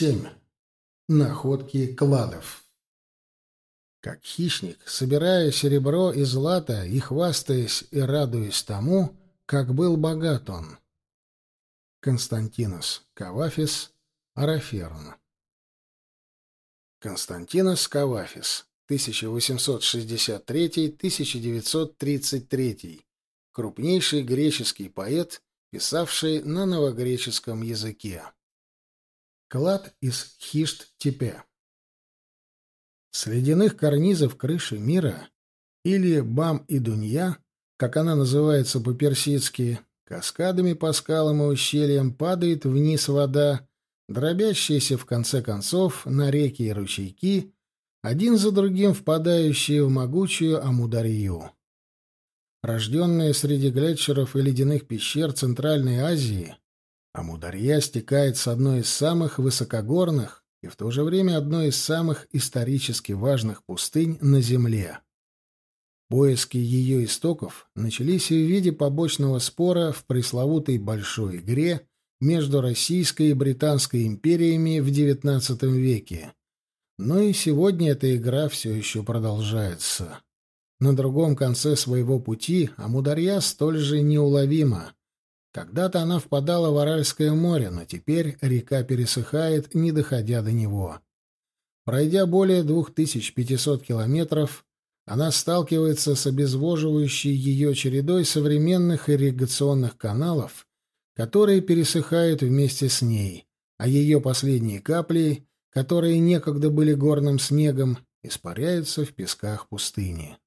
7. Находки кладов. Как хищник, собирая серебро и злато и хвастаясь и радуясь тому, как был богат он. Константинос Кавафис, Араферн. Константинос Кавафис, 1863-1933, крупнейший греческий поэт, писавший на новогреческом языке. Клад из Хишт-Тепе. С ледяных карнизов крыши мира, или Бам и Дунья, как она называется по-персидски, каскадами по скалам и ущельям падает вниз вода, дробящаяся в конце концов на реки и ручейки, один за другим впадающие в могучую Амударью. Рожденная среди глетчеров и ледяных пещер Центральной Азии, Амударья стекает с одной из самых высокогорных и в то же время одной из самых исторически важных пустынь на Земле. Поиски ее истоков начались в виде побочного спора в пресловутой «большой игре» между Российской и Британской империями в XIX веке. Но и сегодня эта игра все еще продолжается. На другом конце своего пути Амударья столь же неуловима. Когда-то она впадала в Аральское море, но теперь река пересыхает, не доходя до него. Пройдя более 2500 километров, она сталкивается с обезвоживающей ее чередой современных ирригационных каналов, которые пересыхают вместе с ней, а ее последние капли, которые некогда были горным снегом, испаряются в песках пустыни.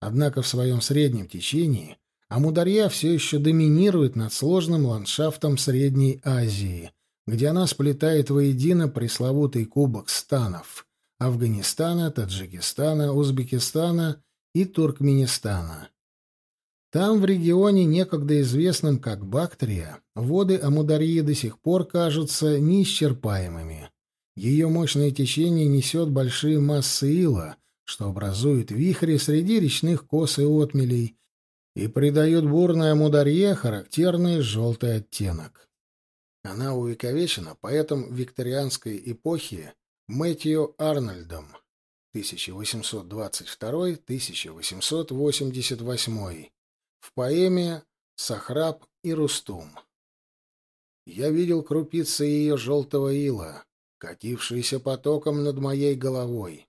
Однако в своем среднем течении Амударья все еще доминирует над сложным ландшафтом Средней Азии, где она сплетает воедино пресловутый кубок станов — Афганистана, Таджикистана, Узбекистана и Туркменистана. Там, в регионе, некогда известном как Бактрия, воды Амударьи до сих пор кажутся неисчерпаемыми. Ее мощное течение несет большие массы ила, что образует вихри среди речных кос и отмелей, и придает бурной Амударье характерный желтый оттенок. Она увековечена поэтом викторианской эпохи Мэтью Арнольдом 1822-1888 в поэме «Сахраб и Рустум». Я видел крупицы ее желтого ила, катившиеся потоком над моей головой.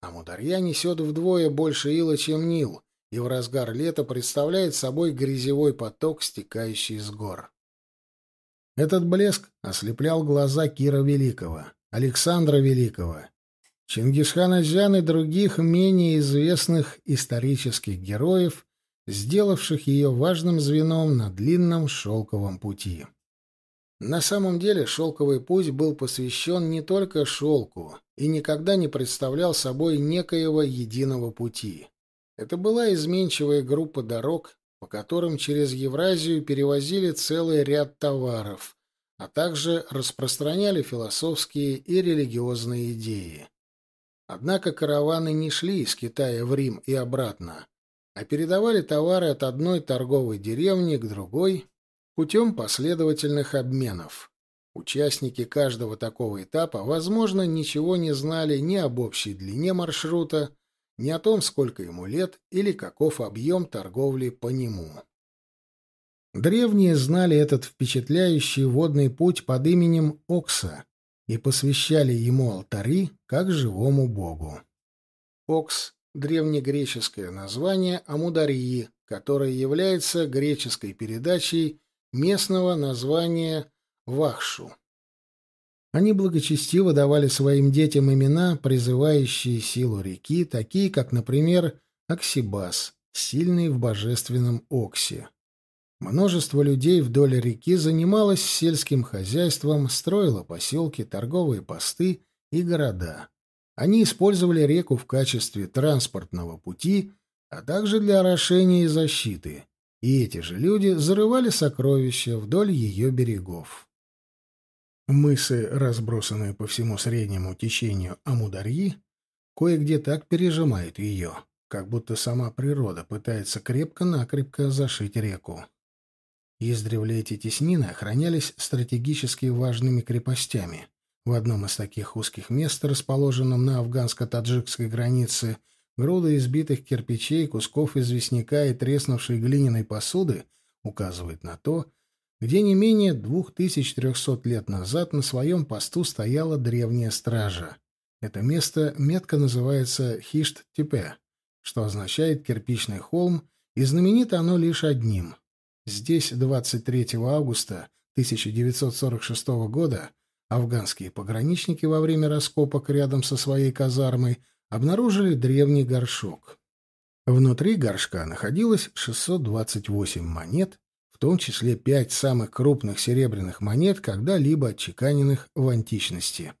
Амударья несет вдвое больше ила, чем Нил, и в разгар лета представляет собой грязевой поток, стекающий с гор. Этот блеск ослеплял глаза Кира Великого, Александра Великого, Чингисхана Зян и других менее известных исторических героев, сделавших ее важным звеном на длинном шелковом пути. На самом деле шелковый путь был посвящен не только шелку и никогда не представлял собой некоего единого пути. Это была изменчивая группа дорог, по которым через Евразию перевозили целый ряд товаров, а также распространяли философские и религиозные идеи. Однако караваны не шли из Китая в Рим и обратно, а передавали товары от одной торговой деревни к другой путем последовательных обменов. Участники каждого такого этапа, возможно, ничего не знали ни об общей длине маршрута, ни о том, сколько ему лет или каков объем торговли по нему. Древние знали этот впечатляющий водный путь под именем Окса и посвящали ему алтари как живому богу. Окс — древнегреческое название Амударьи, которое является греческой передачей местного названия Вахшу. Они благочестиво давали своим детям имена, призывающие силу реки, такие как, например, Оксибас, сильный в божественном Оксе. Множество людей вдоль реки занималось сельским хозяйством, строило поселки, торговые посты и города. Они использовали реку в качестве транспортного пути, а также для орошения и защиты. И эти же люди зарывали сокровища вдоль ее берегов. Мысы, разбросанные по всему среднему течению Амударьи, кое-где так пережимают ее, как будто сама природа пытается крепко-накрепко зашить реку. Издревле эти теснины охранялись стратегически важными крепостями, В одном из таких узких мест, расположенном на афганско-таджикской границе, груда избитых кирпичей, кусков известняка и треснувшей глиняной посуды указывает на то, где не менее 2300 лет назад на своем посту стояла древняя стража. Это место метко называется Хишт-Тепе, что означает «кирпичный холм», и знаменито оно лишь одним. Здесь 23 августа 1946 года афганские пограничники во время раскопок рядом со своей казармой обнаружили древний горшок. Внутри горшка находилось 628 монет, том числе пять самых крупных серебряных монет, когда-либо отчеканенных в античности.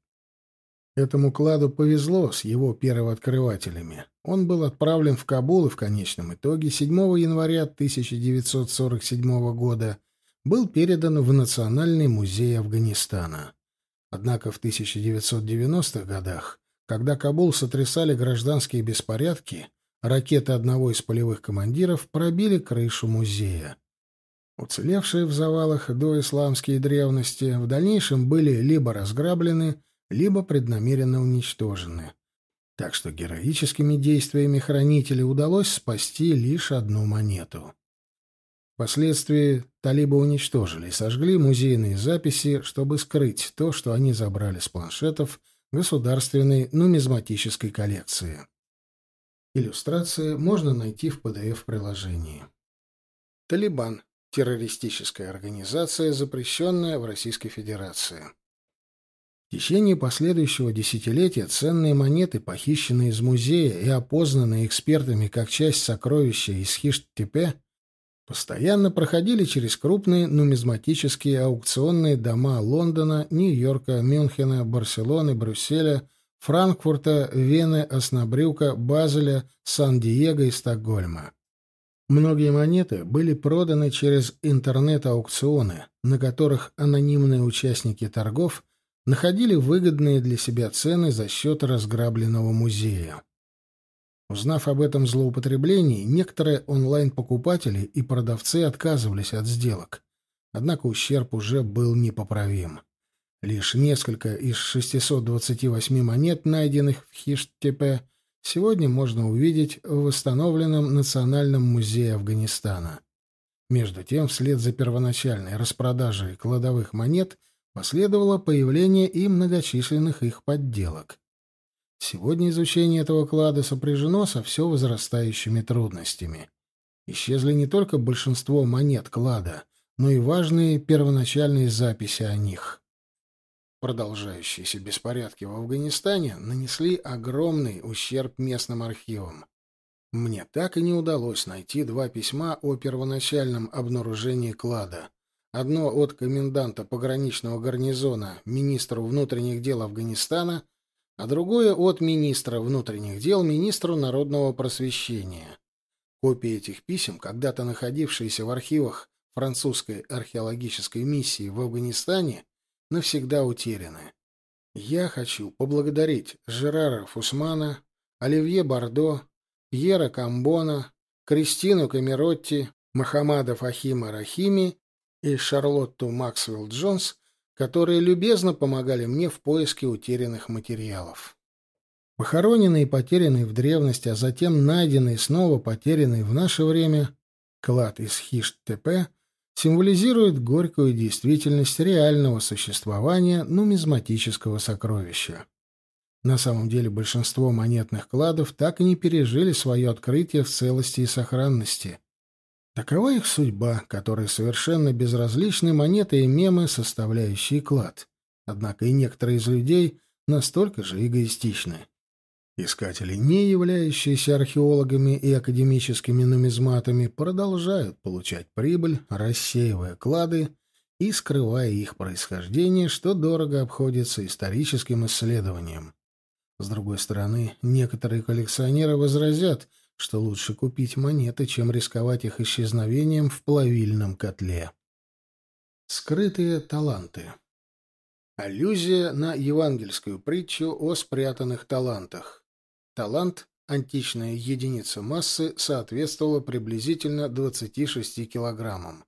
Этому кладу повезло с его первооткрывателями. Он был отправлен в Кабул и в конечном итоге 7 января 1947 года был передан в Национальный музей Афганистана. Однако в 1990-х годах, когда Кабул сотрясали гражданские беспорядки, ракеты одного из полевых командиров пробили крышу музея. Уцелевшие в завалах доисламские древности в дальнейшем были либо разграблены, либо преднамеренно уничтожены. Так что героическими действиями хранителей удалось спасти лишь одну монету. Впоследствии талибы уничтожили и сожгли музейные записи, чтобы скрыть то, что они забрали с планшетов государственной нумизматической коллекции. Иллюстрации можно найти в PDF-приложении. Талибан террористическая организация, запрещенная в Российской Федерации. В течение последующего десятилетия ценные монеты, похищенные из музея и опознанные экспертами как часть сокровища из Хишт-Тепе, постоянно проходили через крупные нумизматические аукционные дома Лондона, Нью-Йорка, Мюнхена, Барселоны, Брюсселя, Франкфурта, Вены, Оснабрюка, Базеля, Сан-Диего и Стокгольма. Многие монеты были проданы через интернет-аукционы, на которых анонимные участники торгов находили выгодные для себя цены за счет разграбленного музея. Узнав об этом злоупотреблении, некоторые онлайн-покупатели и продавцы отказывались от сделок. Однако ущерб уже был непоправим. Лишь несколько из 628 монет, найденных в Хиштепе, сегодня можно увидеть в восстановленном Национальном музее Афганистана. Между тем, вслед за первоначальной распродажей кладовых монет последовало появление и многочисленных их подделок. Сегодня изучение этого клада сопряжено со все возрастающими трудностями. Исчезли не только большинство монет клада, но и важные первоначальные записи о них. Продолжающиеся беспорядки в Афганистане нанесли огромный ущерб местным архивам. Мне так и не удалось найти два письма о первоначальном обнаружении клада. Одно от коменданта пограничного гарнизона министру внутренних дел Афганистана, а другое от министра внутренних дел министру народного просвещения. Копии этих писем, когда-то находившиеся в архивах французской археологической миссии в Афганистане, навсегда утеряны. Я хочу поблагодарить Жерара Фусмана, Оливье Бардо, Пьера Камбона, Кристину Камеротти, Махамада Фахима Рахими и Шарлотту Максвелл Джонс, которые любезно помогали мне в поиске утерянных материалов. Похороненный и потерянный в древности, а затем найденный и снова потерянный в наше время клад из Хишт-Тепе — символизирует горькую действительность реального существования нумизматического сокровища. На самом деле большинство монетных кладов так и не пережили свое открытие в целости и сохранности. Такова их судьба, которой совершенно безразличны монеты и мемы, составляющие клад. Однако и некоторые из людей настолько же эгоистичны. Искатели, не являющиеся археологами и академическими нумизматами, продолжают получать прибыль, рассеивая клады и скрывая их происхождение, что дорого обходится историческим исследованиям. С другой стороны, некоторые коллекционеры возразят, что лучше купить монеты, чем рисковать их исчезновением в плавильном котле. Скрытые таланты Аллюзия на евангельскую притчу о спрятанных талантах. Талант, античная единица массы, соответствовала приблизительно 26 килограммам.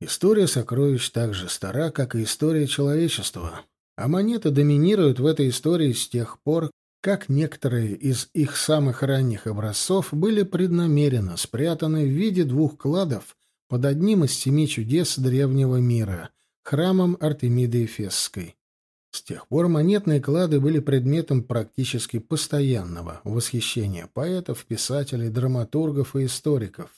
История сокровищ так же стара, как и история человечества. а монеты доминируют в этой истории с тех пор, как некоторые из их самых ранних образцов были преднамеренно спрятаны в виде двух кладов под одним из семи чудес древнего мира — храмом Артемиды Эфесской. С тех пор монетные клады были предметом практически постоянного восхищения поэтов, писателей, драматургов и историков.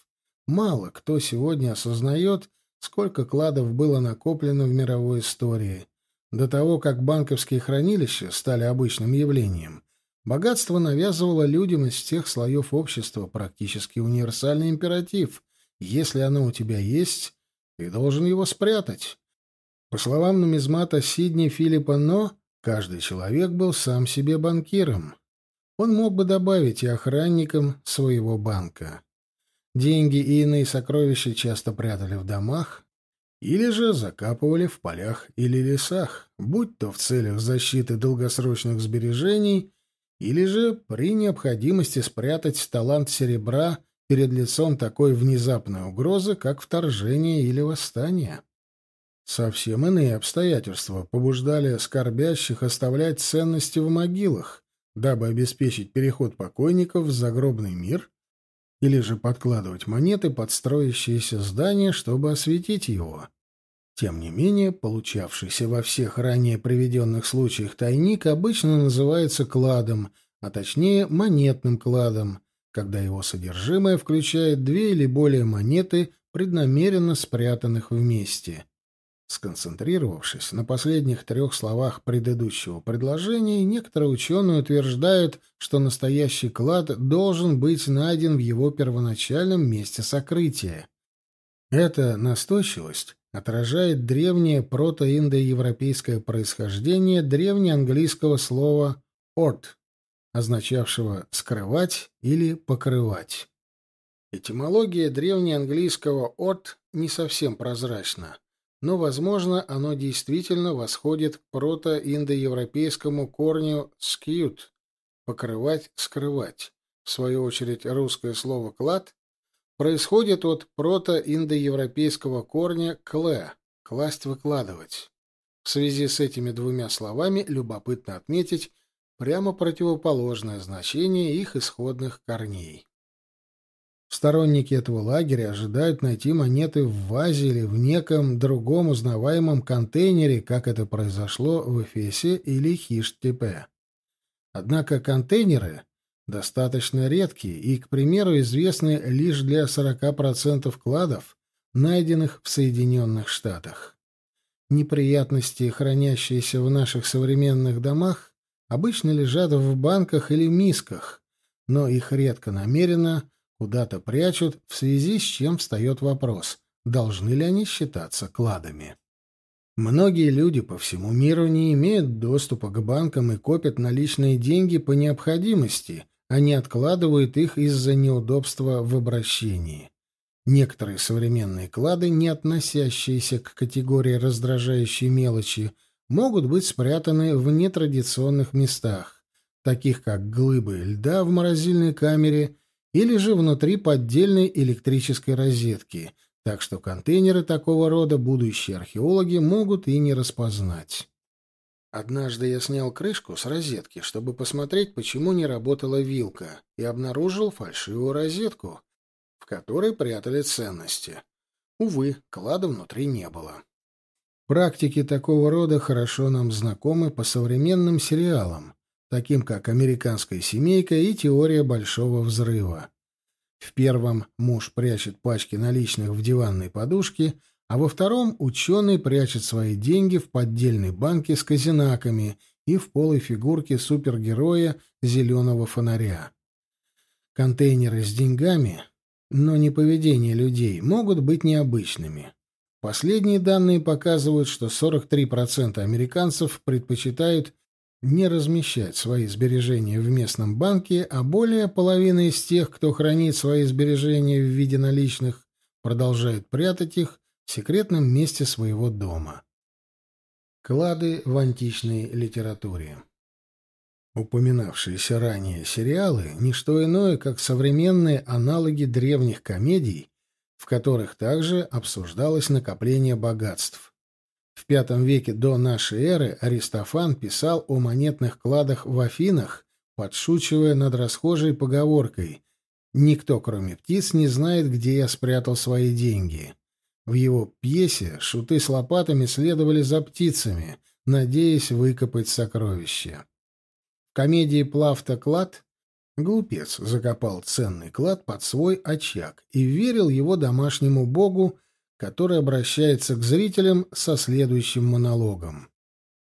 Мало кто сегодня осознает, сколько кладов было накоплено в мировой истории. До того, как банковские хранилища стали обычным явлением, богатство навязывало людям из всех слоев общества практически универсальный императив. Если оно у тебя есть, ты должен его спрятать. По словам нумизмата Сидни Филиппа Но, каждый человек был сам себе банкиром. Он мог бы добавить и охранником своего банка. Деньги и иные сокровища часто прятали в домах или же закапывали в полях или лесах, будь то в целях защиты долгосрочных сбережений или же при необходимости спрятать талант серебра перед лицом такой внезапной угрозы, как вторжение или восстание. Совсем иные обстоятельства побуждали скорбящих оставлять ценности в могилах, дабы обеспечить переход покойников в загробный мир, или же подкладывать монеты под строящееся здание, чтобы осветить его. Тем не менее, получавшийся во всех ранее приведенных случаях тайник обычно называется кладом, а точнее монетным кладом, когда его содержимое включает две или более монеты, преднамеренно спрятанных вместе. Сконцентрировавшись на последних трех словах предыдущего предложения, некоторые ученые утверждают, что настоящий клад должен быть найден в его первоначальном месте сокрытия. Эта настойчивость отражает древнее протоиндоевропейское происхождение древнеанглийского слова «орт», означавшего «скрывать» или «покрывать». Этимология древнеанглийского «орт» не совсем прозрачна но, возможно, оно действительно восходит к протоиндоевропейскому корню «скьют» — покрывать, скрывать. В свою очередь, русское слово «клад» происходит от протоиндоевропейского корня «кле» — класть, выкладывать. В связи с этими двумя словами любопытно отметить прямо противоположное значение их исходных корней. Сторонники этого лагеря ожидают найти монеты в вазе или в неком другом узнаваемом контейнере, как это произошло в Эфесе или Хиштепе. Однако контейнеры достаточно редкие и, к примеру, известны лишь для 40% кладов, найденных в Соединенных Штатах. Неприятности, хранящиеся в наших современных домах, обычно лежат в банках или мисках, но их редко намеренно – куда-то прячут, в связи с чем встает вопрос, должны ли они считаться кладами. Многие люди по всему миру не имеют доступа к банкам и копят наличные деньги по необходимости, а не откладывают их из-за неудобства в обращении. Некоторые современные клады, не относящиеся к категории раздражающей мелочи, могут быть спрятаны в нетрадиционных местах, таких как глыбы льда в морозильной камере или же внутри поддельной электрической розетки, так что контейнеры такого рода будущие археологи могут и не распознать. Однажды я снял крышку с розетки, чтобы посмотреть, почему не работала вилка, и обнаружил фальшивую розетку, в которой прятали ценности. Увы, клада внутри не было. Практики такого рода хорошо нам знакомы по современным сериалам, таким как «Американская семейка» и «Теория большого взрыва». В первом муж прячет пачки наличных в диванной подушке, а во втором ученый прячет свои деньги в поддельной банке с казинаками и в полой фигурке супергероя зеленого фонаря. Контейнеры с деньгами, но не поведение людей, могут быть необычными. Последние данные показывают, что 43% американцев предпочитают не размещать свои сбережения в местном банке, а более половины из тех, кто хранит свои сбережения в виде наличных, продолжают прятать их в секретном месте своего дома. Клады в античной литературе Упоминавшиеся ранее сериалы — не что иное, как современные аналоги древних комедий, в которых также обсуждалось накопление богатств. В V веке до нашей эры Аристофан писал о монетных кладах в Афинах, подшучивая над расхожей поговоркой «Никто, кроме птиц, не знает, где я спрятал свои деньги». В его пьесе шуты с лопатами следовали за птицами, надеясь выкопать сокровища. В комедии «Плавта клад» глупец закопал ценный клад под свой очаг и верил его домашнему богу, который обращается к зрителям со следующим монологом.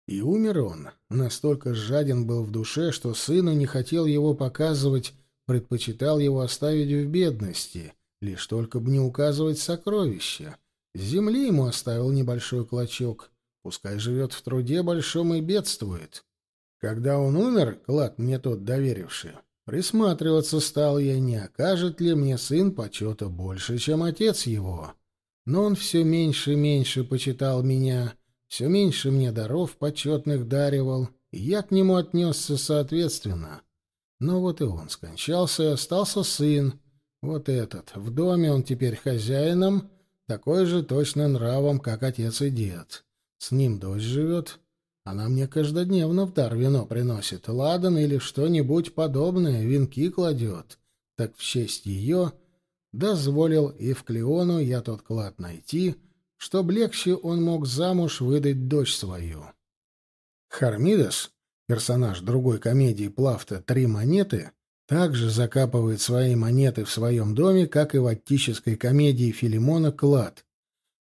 И умер он. Настолько жаден был в душе, что сыну не хотел его показывать, предпочитал его оставить в бедности, лишь только бы не указывать сокровища. Земли ему оставил небольшой клочок. Пускай живет в труде большом и бедствует. Когда он умер, клад мне тот доверивший, присматриваться стал я, не окажет ли мне сын почета больше, чем отец его. Но он все меньше и меньше почитал меня, все меньше мне даров почетных даривал, и я к нему отнесся соответственно. Но вот и он скончался, и остался сын, вот этот. В доме он теперь хозяином, такой же точно нравом, как отец и дед. С ним дочь живет. Она мне каждодневно в дар вино приносит, ладан или что-нибудь подобное, венки кладет. Так в честь ее дозволил и в Клеону я тот клад найти, чтоб легче он мог замуж выдать дочь свою. Хармидас, персонаж другой комедии Плафта «Три монеты», также закапывает свои монеты в своем доме, как и в аттической комедии Филимона «Клад».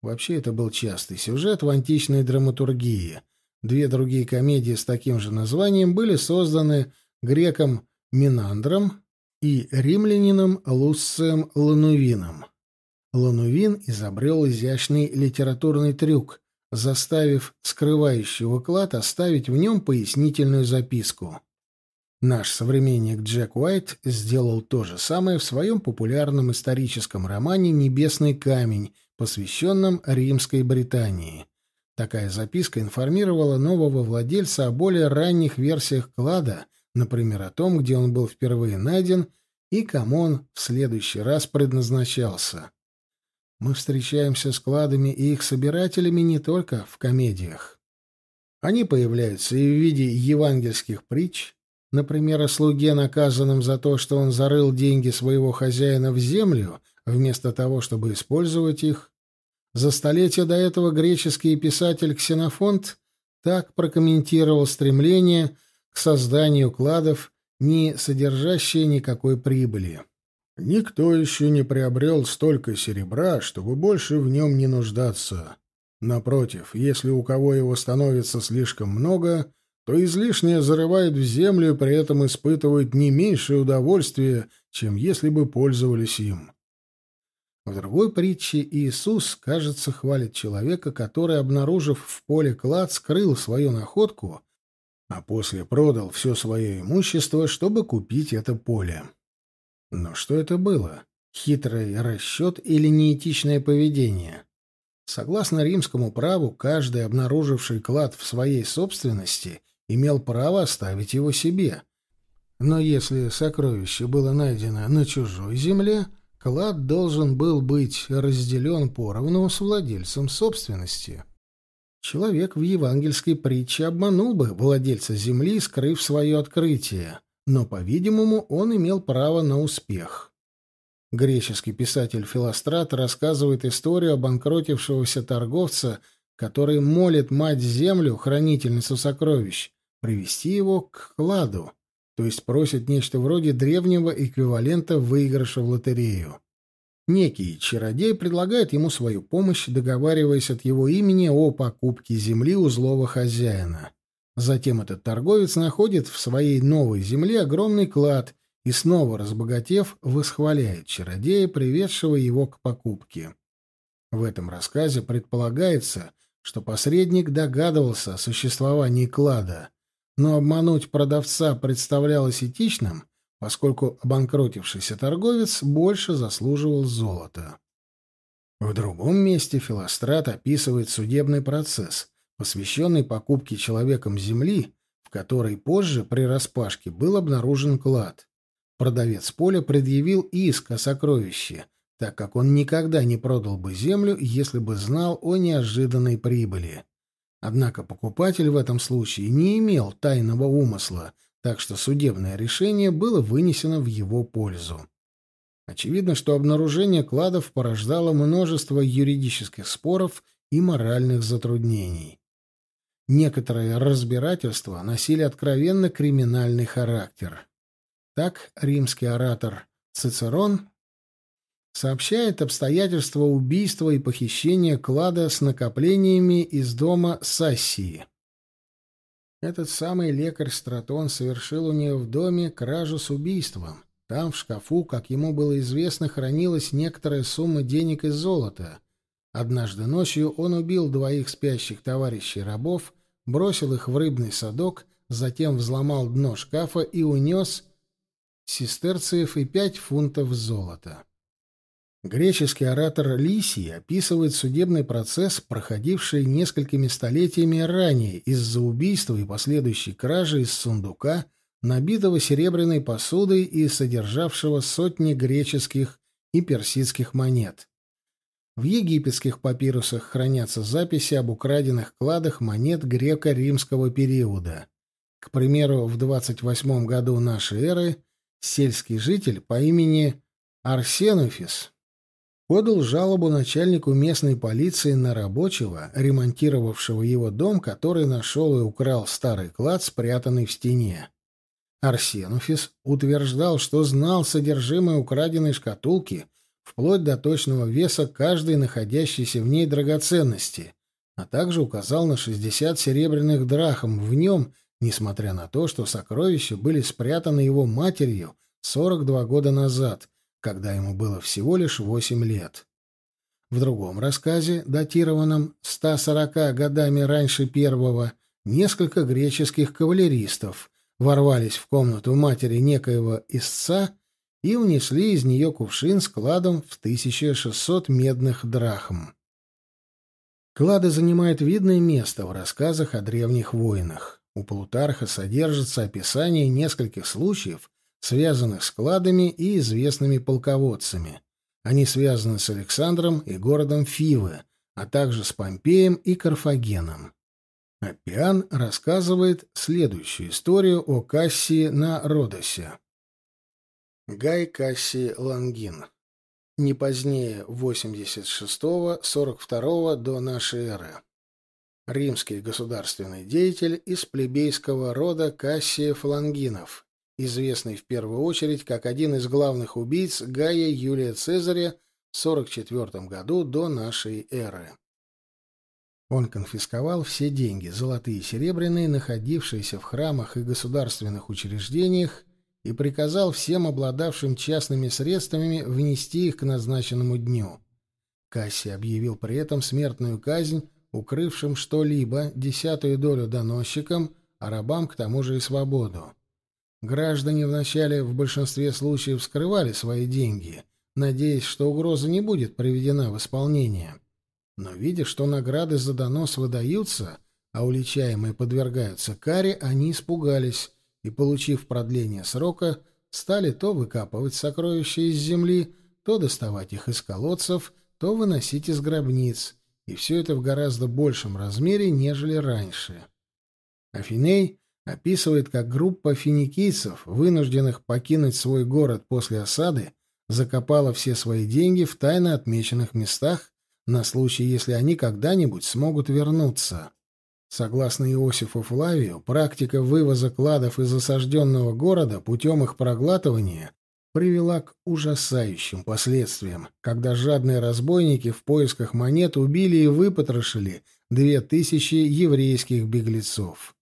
Вообще, это был частый сюжет в античной драматургии. Две другие комедии с таким же названием были созданы греком Минандром и римлянином Луссием Ланувином. Ланувин изобрел изящный литературный трюк, заставив скрывающего клад оставить в нем пояснительную записку. Наш современник Джек Уайт сделал то же самое в своем популярном историческом романе «Небесный камень», посвященном Римской Британии. Такая записка информировала нового владельца о более ранних версиях клада, например, о том, где он был впервые найден и кому он в следующий раз предназначался. Мы встречаемся с кладами и их собирателями не только в комедиях. Они появляются и в виде евангельских притч, Например, о слуге, наказанном за то, что он зарыл деньги своего хозяина в землю, вместо того, чтобы использовать их. За столетия до этого греческий писатель Ксенофонт так прокомментировал стремление к созданию кладов, не содержащие никакой прибыли. «Никто еще не приобрел столько серебра, чтобы больше в нем не нуждаться. Напротив, если у кого его становится слишком много, то излишнее зарывают в землю и при этом испытывают не меньшее удовольствие, чем если бы пользовались им. В другой притче Иисус, кажется, хвалит человека, который, обнаружив в поле клад, скрыл свою находку, а после продал все свое имущество, чтобы купить это поле. Но что это было? Хитрый расчет или неэтичное поведение? Согласно римскому праву, каждый, обнаруживший клад в своей собственности, имел право оставить его себе. Но если сокровище было найдено на чужой земле, клад должен был быть разделен поровну с владельцем собственности. Человек в евангельской притче обманул бы владельца земли, скрыв свое открытие, но, по-видимому, он имел право на успех. Греческий писатель Филострат рассказывает историю обанкротившегося торговца, который молит мать-землю, хранительницу сокровищ, привести его к кладу, то есть просит нечто вроде древнего эквивалента выигрыша в лотерею. Некий чародей предлагает ему свою помощь, договариваясь от его имени о покупке земли у злого хозяина. Затем этот торговец находит в своей новой земле огромный клад и, снова разбогатев, восхваляет чародея, приведшего его к покупке. В этом рассказе предполагается, что посредник догадывался о существовании клада, но обмануть продавца представлялось этичным, поскольку обанкротившийся торговец больше заслуживал золота. В другом месте Филострат описывает судебный процесс, посвященный покупке человеком земли, в которой позже при распашке был обнаружен клад. Продавец поля предъявил иск о сокровище, так как он никогда не продал бы землю, если бы знал о неожиданной прибыли. Однако покупатель в этом случае не имел тайного умысла, так что судебное решение было вынесено в его пользу. Очевидно, что обнаружение кладов порождало множество юридических споров и моральных затруднений. Некоторые разбирательства носили откровенно криминальный характер. Так римский оратор Цицерон сообщает обстоятельства убийства и похищения клада с накоплениями из дома Сассии. Этот самый лекарь Стратон совершил у нее в доме кражу с убийством. Там, в шкафу, как ему было известно, хранилась некоторая сумма денег и золота. Однажды ночью он убил двоих спящих товарищей рабов, бросил их в рыбный садок, затем взломал дно шкафа и унес сестерциев и пять фунтов золота. Греческий оратор Лисий описывает судебный процесс, проходивший несколькими столетиями ранее из-за убийства и последующей кражи из сундука, набитого серебряной посудой и содержавшего сотни греческих и персидских монет. В египетских папирусах хранятся записи об украденных кладах монет греко-римского периода. К примеру, в 28 году нашей эры сельский житель по имени Арсенуфис подал жалобу начальнику местной полиции на рабочего, ремонтировавшего его дом, который нашел и украл старый клад, спрятанный в стене. Арсенуфис утверждал, что знал содержимое украденной шкатулки вплоть до точного веса каждой находящейся в ней драгоценности, а также указал на 60 серебряных драхм в нем, несмотря на то, что сокровища были спрятаны его матерью 42 года назад — когда ему было всего лишь восемь лет. В другом рассказе, датированном 140 годами раньше первого, несколько греческих кавалеристов ворвались в комнату матери некоего истца и унесли из нее кувшин с кладом в 1600 медных драхм. Клады занимают видное место в рассказах о древних войнах. У Плутарха содержится описание нескольких случаев, связанных с кладами и известными полководцами. Они связаны с Александром и городом Фивы, а также с Помпеем и Карфагеном. Аппиан рассказывает следующую историю о Кассии на Родосе. Гай Кассий Лангин. Не позднее 86-42 до нашей эры. Римский государственный деятель из плебейского рода Кассиев Лангинов, известный в первую очередь как один из главных убийц Гая Юлия Цезаря в 44 году до нашей эры. Он конфисковал все деньги, золотые и серебряные, находившиеся в храмах и государственных учреждениях, и приказал всем обладавшим частными средствами внести их к назначенному дню. Кассий объявил при этом смертную казнь укрывшим что-либо, десятую долю доносчикам, а рабам к тому же и свободу. Граждане вначале в большинстве случаев скрывали свои деньги, надеясь, что угроза не будет приведена в исполнение. Но видя, что награды за донос выдаются, а уличаемые подвергаются каре, они испугались и, получив продление срока, стали то выкапывать сокровища из земли, то доставать их из колодцев, то выносить из гробниц, и все это в гораздо большем размере, нежели раньше. Афиней описывает, как группа финикийцев, вынужденных покинуть свой город после осады, закопала все свои деньги в тайно отмеченных местах на случай, если они когда-нибудь смогут вернуться. Согласно Иосифу Флавию, практика вывоза кладов из осажденного города путем их проглатывания привела к ужасающим последствиям, когда жадные разбойники в поисках монет убили и выпотрошили две тысячи еврейских беглецов.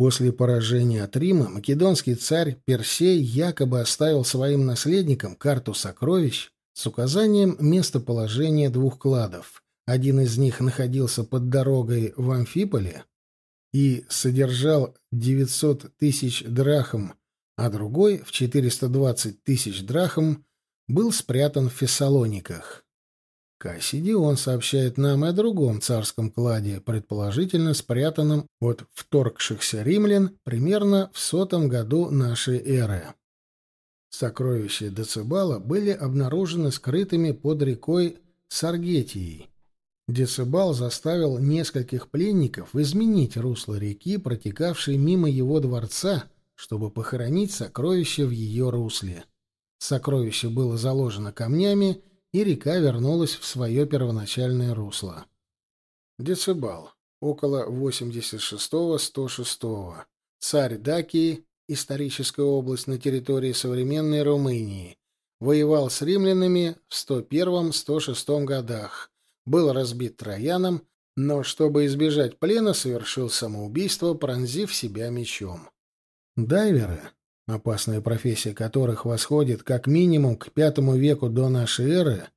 После поражения от Рима македонский царь Персей якобы оставил своим наследникам карту сокровищ с указанием местоположения двух кладов. Один из них находился под дорогой в Амфиполе и содержал 900 тысяч драхм, а другой в 420 тысяч драхм был спрятан в Фессалониках. Кассидион сообщает нам и о другом царском кладе, предположительно спрятанном от вторгшихся римлян примерно в сотом году нашей эры. Сокровища Децибала были обнаружены скрытыми под рекой Саргетией. Децибал заставил нескольких пленников изменить русло реки, протекавшей мимо его дворца, чтобы похоронить сокровище в ее русле. Сокровище было заложено камнями, и река вернулась в свое первоначальное русло. Децибал. Около 86-106. Царь Дакии, историческая область на территории современной Румынии. Воевал с римлянами в 101-106 годах. Был разбит Трояном, но, чтобы избежать плена, совершил самоубийство, пронзив себя мечом. Дайверы, опасная профессия которых восходит как минимум к V веку до нашей эры,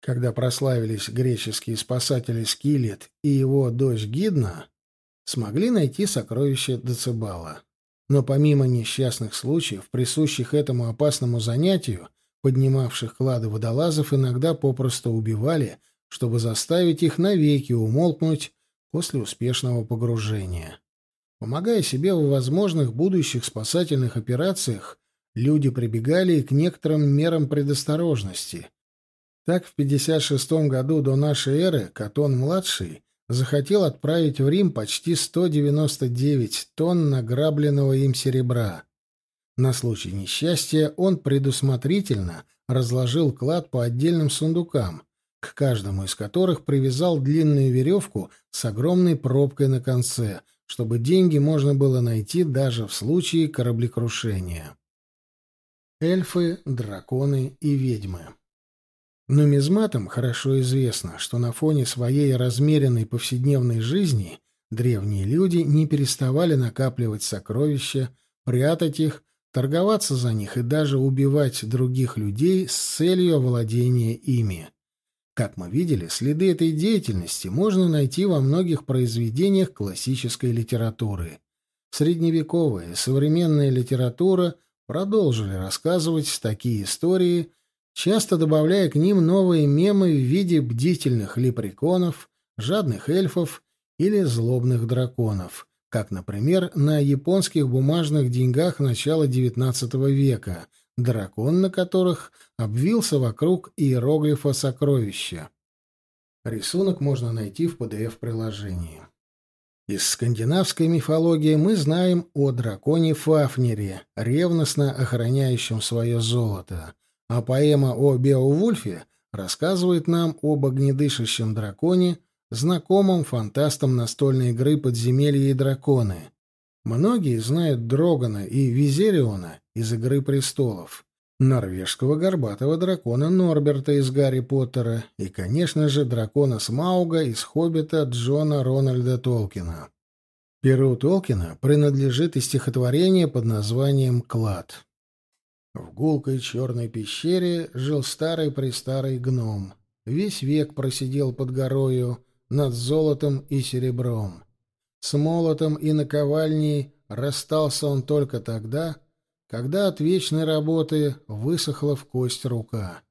когда прославились греческие спасатели Скилет и его дочь Гидна, смогли найти сокровища Децибала. Но помимо несчастных случаев, присущих этому опасному занятию, поднимавших клады водолазов иногда попросту убивали, чтобы заставить их навеки умолкнуть после успешного погружения. Помогая себе в возможных будущих спасательных операциях, люди прибегали и к некоторым мерам предосторожности, так, в 56 году до нашей эры Катон-младший захотел отправить в Рим почти 199 тонн награбленного им серебра. На случай несчастья он предусмотрительно разложил клад по отдельным сундукам, к каждому из которых привязал длинную веревку с огромной пробкой на конце, чтобы деньги можно было найти даже в случае кораблекрушения. Эльфы, драконы и ведьмы Нумизматам хорошо известно, что на фоне своей размеренной повседневной жизни древние люди не переставали накапливать сокровища, прятать их, торговаться за них и даже убивать других людей с целью овладения ими. Как мы видели, следы этой деятельности можно найти во многих произведениях классической литературы. Средневековая и современная литература продолжили рассказывать такие истории – часто добавляя к ним новые мемы в виде бдительных лепреконов, жадных эльфов или злобных драконов, как, например, на японских бумажных деньгах начала XIX века, дракон на которых обвился вокруг иероглифа сокровища. Рисунок можно найти в PDF-приложении. Из скандинавской мифологии мы знаем о драконе Фафнере, ревностно охраняющем свое золото, а поэма о Беовульфе рассказывает нам об огнедышащем драконе, знакомом фантастам настольной игры «Подземелья и драконы». Многие знают Дрогана и Визериона из «Игры престолов», норвежского горбатого дракона Норберта из «Гарри Поттера» и, конечно же, дракона Смауга из «Хоббита» Джона Рональда Толкина. Перу Толкина принадлежит и стихотворение под названием «Клад». В гулкой черной пещере жил старый-престарый гном. Весь век просидел под горою над золотом и серебром. С молотом и наковальней расстался он только тогда, когда от вечной работы высохла в кость рука.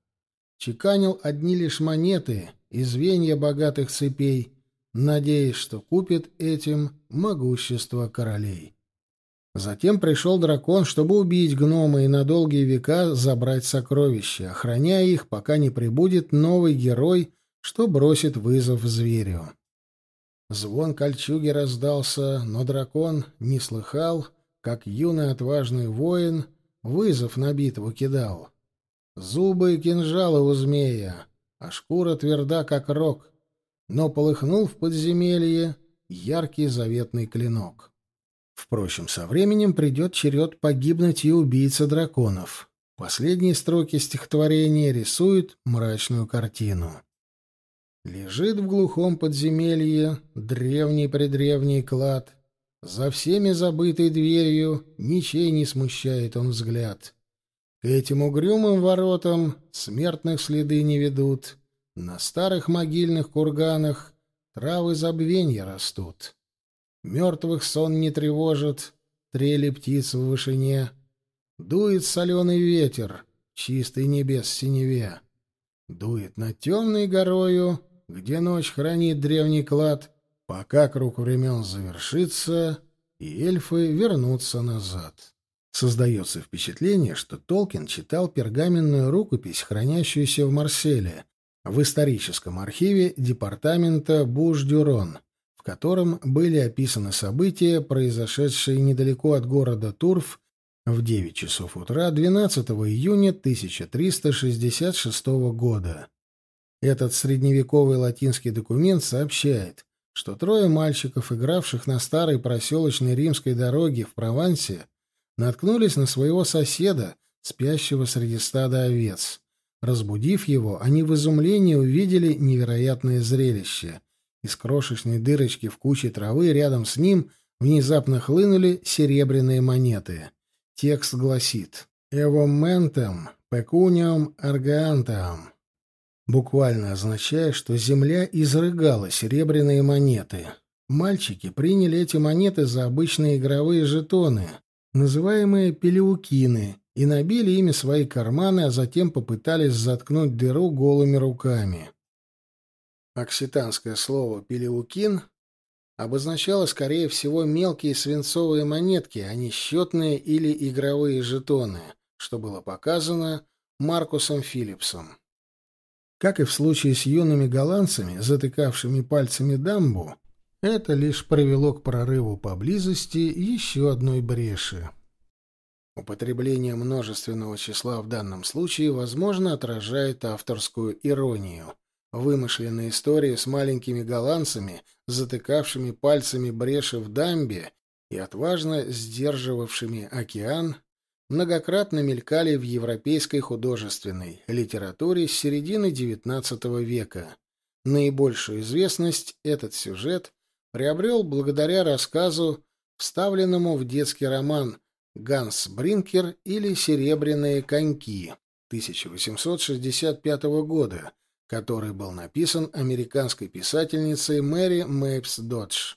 Чеканил одни лишь монеты и звенья богатых цепей, надеясь, что купит этим могущество королей. Затем пришел дракон, чтобы убить гнома и на долгие века забрать сокровища, охраняя их, пока не прибудет новый герой, что бросит вызов зверю. Звон кольчуги раздался, но дракон не слыхал, как юный отважный воин вызов на битву кидал. Зубы и кинжалы у змея, а шкура тверда, как рог, но полыхнул в подземелье яркий заветный клинок. Впрочем, со временем придет черед погибнуть и убийца драконов. Последние строки стихотворения рисуют мрачную картину. Лежит в глухом подземелье древний-предревний клад. За всеми забытой дверью ничей не смущает он взгляд. К этим угрюмым воротам смертных следы не ведут. На старых могильных курганах травы забвенья растут. Мертвых сон не тревожит, трели птиц в вышине. Дует соленый ветер, чистый небес синеве. Дует над темной горою, где ночь хранит древний клад, пока круг времен завершится, и эльфы вернутся назад. Создается впечатление, что Толкин читал пергаменную рукопись, хранящуюся в Марселе, в историческом архиве департамента Буш-Дюрон, в котором были описаны события, произошедшие недалеко от города Турф в 9 часов утра 12 июня 1366 года. Этот средневековый латинский документ сообщает, что трое мальчиков, игравших на старой проселочной римской дороге в Провансе, наткнулись на своего соседа, спящего среди стада овец. Разбудив его, они в изумлении увидели невероятное зрелище. Из крошечной дырочки в куче травы рядом с ним внезапно хлынули серебряные монеты. Текст гласит «Эвоментем пекуниум аргантам», буквально означая, что земля изрыгала серебряные монеты. Мальчики приняли эти монеты за обычные игровые жетоны, называемые пелеукины, и набили ими свои карманы, а затем попытались заткнуть дыру голыми руками. Окситанское слово «пелеукин» обозначало, скорее всего, мелкие свинцовые монетки, а не счетные или игровые жетоны, что было показано Маркусом Филлипсом. Как и в случае с юными голландцами, затыкавшими пальцами дамбу, это лишь привело к прорыву поблизости еще одной бреши. Употребление множественного числа в данном случае, возможно, отражает авторскую иронию. Вымышленная история с маленькими голландцами, затыкавшими пальцами бреши в дамбе и отважно сдерживавшими океан, многократно мелькали в европейской художественной литературе с середины XIX века. Наибольшую известность этот сюжет приобрел благодаря рассказу, вставленному в детский роман Ганс Бринкер или «Серебряные коньки» 1865 года, который был написан американской писательницей Мэри Мэйпс Додж.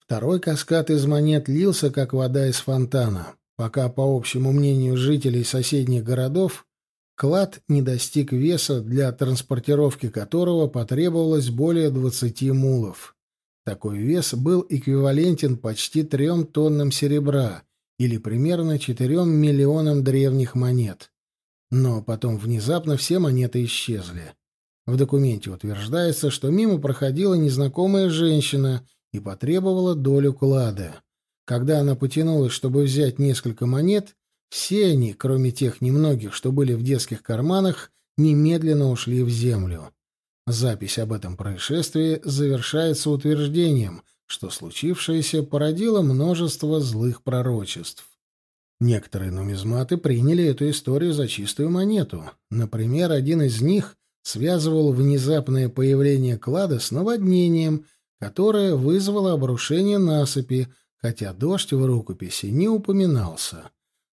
Второй каскад из монет лился, как вода из фонтана, пока, по общему мнению жителей соседних городов, клад не достиг веса, для транспортировки которого потребовалось более 20 мулов. Такой вес был эквивалентен почти трем тоннам серебра, или примерно 4 миллионам древних монет. Но потом внезапно все монеты исчезли. В документе утверждается, что мимо проходила незнакомая женщина и потребовала долю клада. Когда она потянулась, чтобы взять несколько монет, все они, кроме тех немногих, что были в детских карманах, немедленно ушли в землю. Запись об этом происшествии завершается утверждением — что случившееся породило множество злых пророчеств. Некоторые нумизматы приняли эту историю за чистую монету. Например, один из них связывал внезапное появление клада с наводнением, которое вызвало обрушение насыпи, хотя дождь в рукописи не упоминался.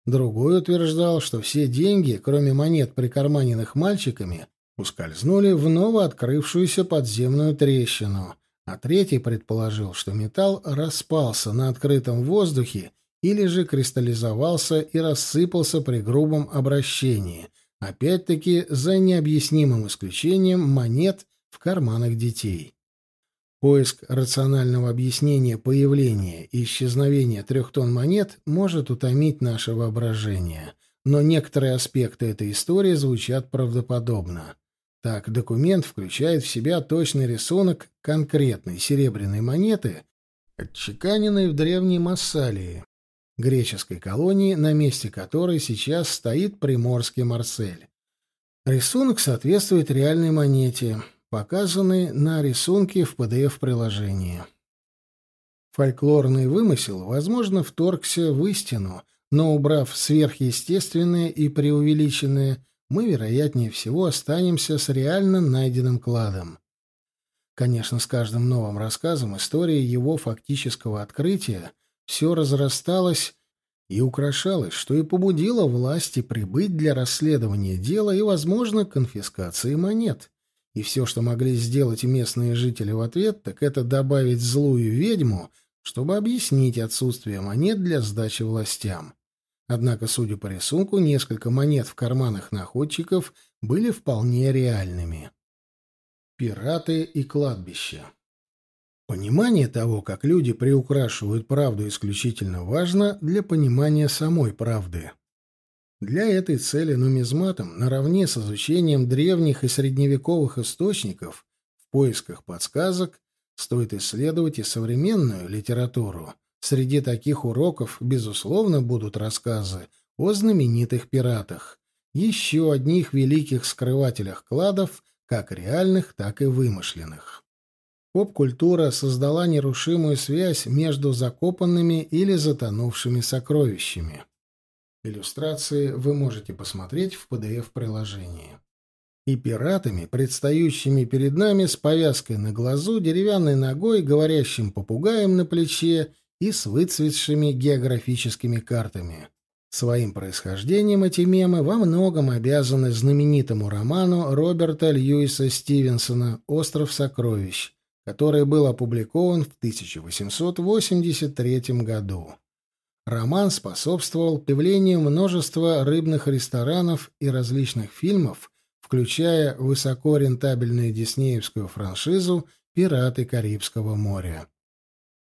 Другой утверждал, что все деньги, кроме монет, прикарманенных мальчиками, ускользнули в новооткрывшуюся подземную трещину а третий предположил, что металл распался на открытом воздухе или же кристаллизовался и рассыпался при грубом обращении, опять-таки за необъяснимым исключением монет в карманах детей. Поиск рационального объяснения появления и исчезновения трех тонн монет может утомить наше воображение, но некоторые аспекты этой истории звучат правдоподобно. Так, документ включает в себя точный рисунок конкретной серебряной монеты, отчеканенной в древней Массалии, греческой колонии, на месте которой сейчас стоит приморский Марсель. Рисунок соответствует реальной монете, показанной на рисунке в PDF-приложении. Фольклорный вымысел, возможно, вторгся в истину, но, убрав сверхъестественное и преувеличенное, мы, вероятнее всего, останемся с реально найденным кладом. Конечно, с каждым новым рассказом история его фактического открытия все разрасталась и украшалась, что и побудило власти прибыть для расследования дела и, возможно, конфискации монет. И все, что могли сделать местные жители в ответ, так это добавить злую ведьму, чтобы объяснить отсутствие монет для сдачи властям. Однако, судя по рисунку, несколько монет в карманах находчиков были вполне реальными. Пираты и кладбище Понимание того, как люди приукрашивают правду, исключительно важно для понимания самой правды. Для этой цели нумизматам, наравне с изучением древних и средневековых источников, в поисках подсказок, стоит исследовать и современную литературу. Среди таких уроков, безусловно, будут рассказы о знаменитых пиратах, еще одних великих скрывателях кладов, как реальных, так и вымышленных. Поп-культура создала нерушимую связь между закопанными или затонувшими сокровищами. Иллюстрации вы можете посмотреть в PDF-приложении. И пиратами, предстающими перед нами с повязкой на глазу, деревянной ногой, говорящим попугаем на плече и с выцветшими географическими картами. Своим происхождением эти мемы во многом обязаны знаменитому роману Роберта Льюиса Стивенсона «Остров сокровищ», который был опубликован в 1883 году. Роман способствовал появлению множества рыбных ресторанов и различных фильмов, включая высокорентабельную диснеевскую франшизу «Пираты Карибского моря».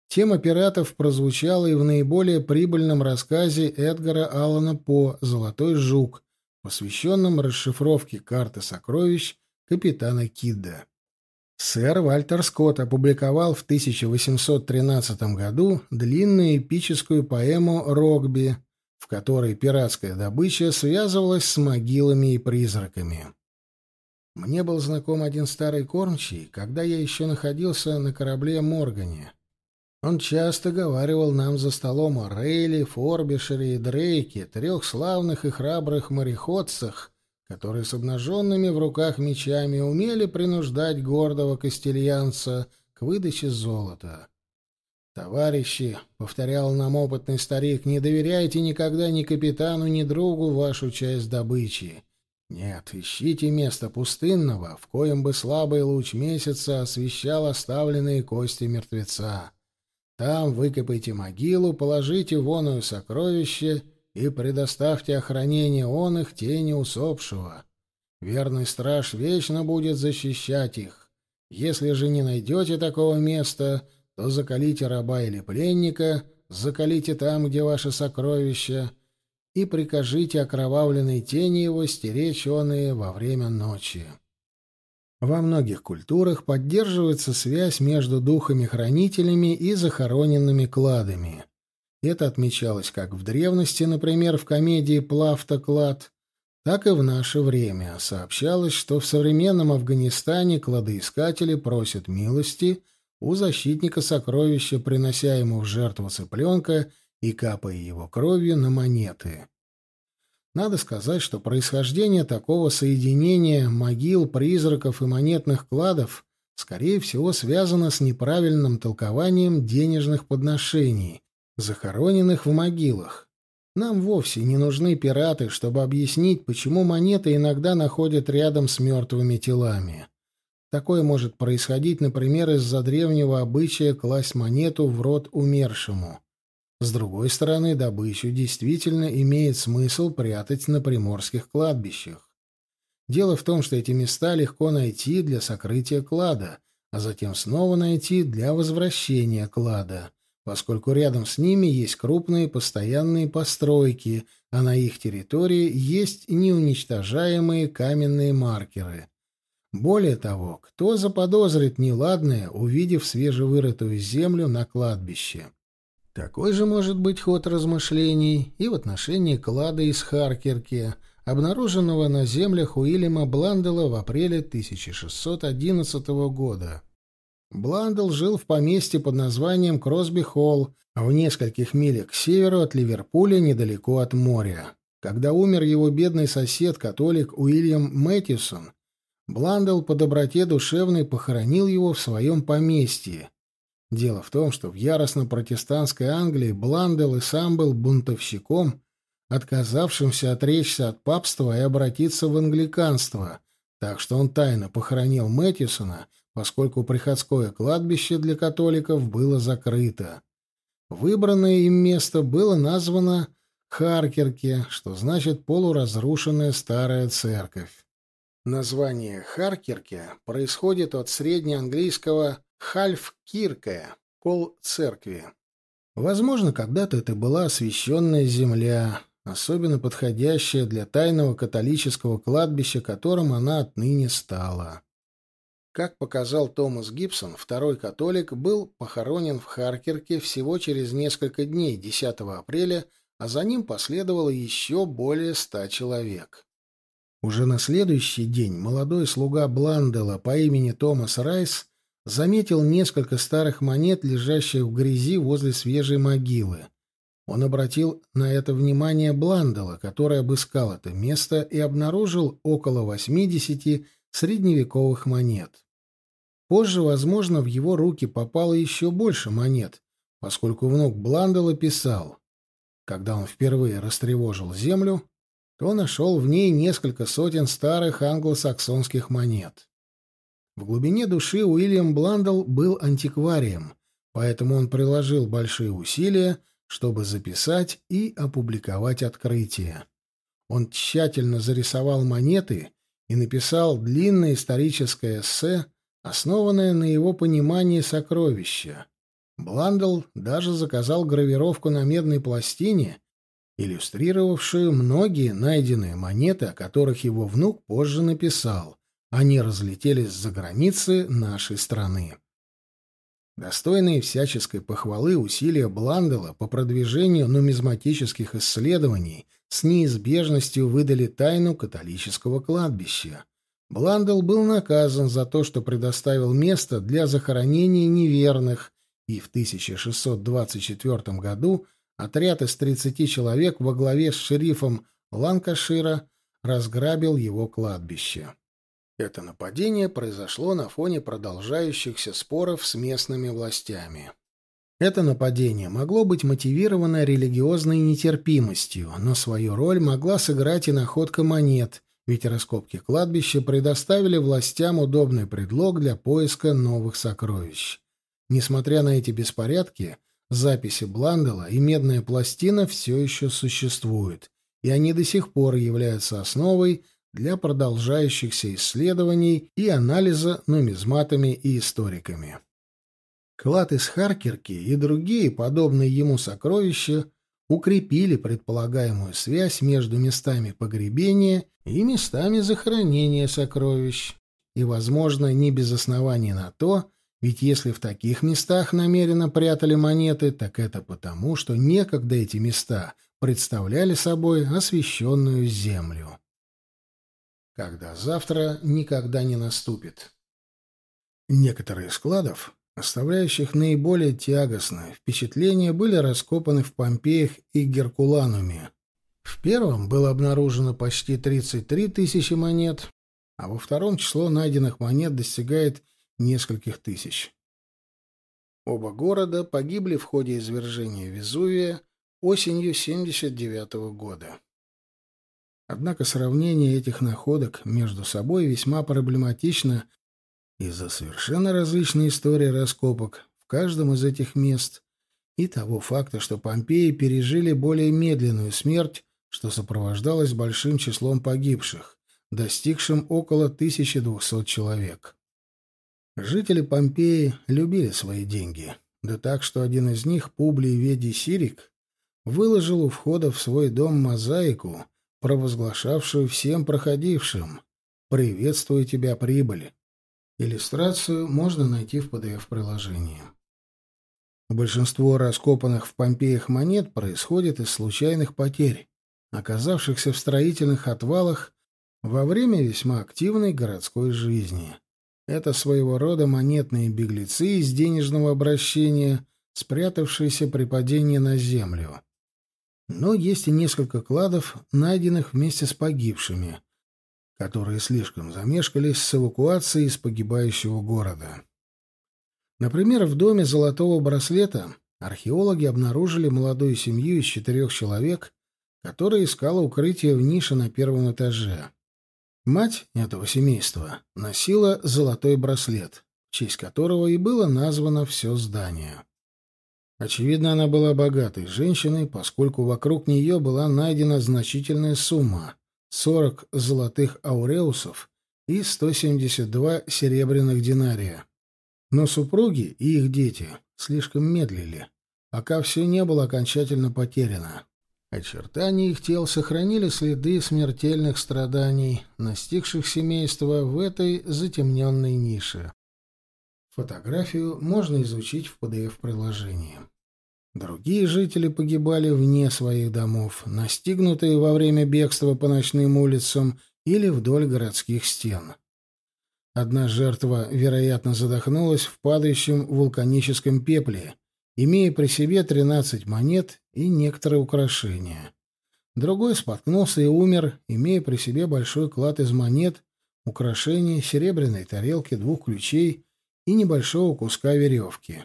Тема пиратов прозвучала и в наиболее прибыльном рассказе Эдгара Аллана По «Золотой жук», посвященном расшифровке карты сокровищ капитана Кидда. Сэр Вальтер Скотт опубликовал в 1813 году длинную эпическую поэму «Рогби», в которой пиратская добыча связывалась с могилами и призраками. Мне был знаком один старый кормчий, когда я еще находился на корабле «Моргане». Он часто говаривал нам за столом о Рейли, Форбишере и Дрейке, трех славных и храбрых мореходцах, которые с обнаженными в руках мечами умели принуждать гордого костельянца к выдаче золота. «Товарищи», — повторял нам опытный старик, — «не доверяйте никогда ни капитану, ни другу вашу часть добычи. Нет, ищите место пустынного, в коем бы слабый луч месяца освещал оставленные кости мертвеца. Там выкопайте могилу, положите воную сокровище и предоставьте охранение он их тени усопшего. Верный страж вечно будет защищать их. Если же не найдете такого места, то закалите раба или пленника, закалите там, где ваше сокровище, и прикажите окровавленной тени его стеречь оные во время ночи. Во многих культурах поддерживается связь между духами-хранителями и захороненными кладами. Это отмечалось как в древности, например, в комедии «Плавта клад», так и в наше время. Сообщалось, что в современном Афганистане кладоискатели просят милости у защитника сокровища, принося ему в жертву цыпленка и капая его кровью на монеты. Надо сказать, что происхождение такого соединения могил, призраков и монетных кладов скорее всего связано с неправильным толкованием денежных подношений, захороненных в могилах. Нам вовсе не нужны пираты, чтобы объяснить, почему монеты иногда находят рядом с мертвыми телами. Такое может происходить, например, из-за древнего обычая класть монету в рот умершему. С другой стороны, добычу действительно имеет смысл прятать на приморских кладбищах. Дело в том, что эти места легко найти для сокрытия клада, а затем снова найти для возвращения клада, поскольку рядом с ними есть крупные постоянные постройки, а на их территории есть неуничтожаемые каменные маркеры. Более того, кто заподозрит неладное, увидев свежевырытую землю на кладбище? Такой же может быть ход размышлений и в отношении клада из Харкерки, обнаруженного на землях Уильяма Бландела в апреле 1611 года. Бландел жил в поместье под названием Кросби-Холл, в нескольких милях к северу от Ливерпуля, недалеко от моря. Когда умер его бедный сосед-католик Уильям Мэттисон, Бландел по доброте душевной похоронил его в своем поместье, Дело в том, что в яростно-протестантской Англии Бландел и сам был бунтовщиком, отказавшимся отречься от папства и обратиться в англиканство, так что он тайно похоронил Мэттисона, поскольку приходское кладбище для католиков было закрыто. Выбранное им место было названо Харкерке, что значит полуразрушенная старая церковь. Название Харкерке происходит от среднеанглийского Хальф-Кирке, пол церкви. Возможно, когда-то это была освященная земля, особенно подходящая для тайного католического кладбища, которым она отныне стала. Как показал Томас Гибсон, второй католик был похоронен в Харкерке всего через несколько дней, 10 апреля, а за ним последовало еще более ста человек. Уже на следующий день молодой слуга Бландела по имени Томас Райс заметил несколько старых монет, лежащих в грязи возле свежей могилы. Он обратил на это внимание Бландела, который обыскал это место и обнаружил около 80 средневековых монет. Позже, возможно, в его руки попало еще больше монет, поскольку внук Бландела писал, когда он впервые растревожил землю, то нашел в ней несколько сотен старых англосаксонских монет. В глубине души Уильям Бландел был антикварием, поэтому он приложил большие усилия, чтобы записать и опубликовать открытие. Он тщательно зарисовал монеты и написал длинное историческое эссе основанное на его понимании сокровища. Бландл даже заказал гравировку на медной пластине, иллюстрировавшую многие найденные монеты, о которых его внук позже написал. Они разлетелись за границы нашей страны. Достойные всяческой похвалы усилия Бландела по продвижению нумизматических исследований с неизбежностью выдали тайну католического кладбища. Бландел был наказан за то, что предоставил место для захоронения неверных, и в 1624 году отряд из 30 человек во главе с шерифом Ланкашира разграбил его кладбище. Это нападение произошло на фоне продолжающихся споров с местными властями. Это нападение могло быть мотивировано религиозной нетерпимостью, но свою роль могла сыграть и находка монет, ведь раскопки кладбища предоставили властям удобный предлог для поиска новых сокровищ. Несмотря на эти беспорядки, записи Бландела и медная пластина все еще существуют, и они до сих пор являются основой для продолжающихся исследований и анализа нумизматами и историками. Клад из Харкерки и другие подобные ему сокровища укрепили предполагаемую связь между местами погребения и местами захоронения сокровищ. И, возможно, не без оснований на то, ведь если в таких местах намеренно прятали монеты, так это потому, что некогда эти места представляли собой освященную землю. Когда завтра никогда не наступит. Некоторые складов оставляющих наиболее тягостное впечатление, были раскопаны в Помпеях и Геркулануме. В первом было обнаружено почти 33 тысячи монет, а во втором число найденных монет достигает нескольких тысяч. Оба города погибли в ходе извержения Везувия осенью 79 -го года. Однако сравнение этих находок между собой весьма проблематично из-за совершенно различной истории раскопок в каждом из этих мест и того факта, что Помпеи пережили более медленную смерть, что сопровождалось большим числом погибших, достигшим около 1200 человек. Жители Помпеи любили свои деньги, да так, что один из них, Публий Ведий Сирик, выложил у входа в свой дом мозаику, провозглашавшую всем проходившим «Приветствую тебя, прибыль!» Иллюстрацию можно найти в PDF-приложении. Большинство раскопанных в Помпеях монет происходит из случайных потерь, оказавшихся в строительных отвалах во время весьма активной городской жизни. Это своего рода монетные беглецы из денежного обращения, спрятавшиеся при падении на землю. Но есть и несколько кладов, найденных вместе с погибшими, которые слишком замешкались с эвакуацией из погибающего города. Например, в доме золотого браслета археологи обнаружили молодую семью из четырех человек, которая искала укрытие в нише на первом этаже. Мать этого семейства носила золотой браслет, в честь которого и было названо все здание. Очевидно, она была богатой женщиной, поскольку вокруг нее была найдена значительная сумма 40 золотых ауреусов и 172 серебряных динария. Но супруги и их дети слишком медлили, пока все не было окончательно потеряно. Очертания их тел сохранили следы смертельных страданий, настигших семейство в этой затемненной нише. Фотографию можно изучить в PDF-приложении. Другие жители погибали вне своих домов, настигнутые во время бегства по ночным улицам или вдоль городских стен. Одна жертва, вероятно, задохнулась в падающем вулканическом пепле, имея при себе 13 монет и некоторые украшения. Другой споткнулся и умер, имея при себе большой клад из монет, украшений, серебряной тарелки, двух ключей и небольшого куска веревки.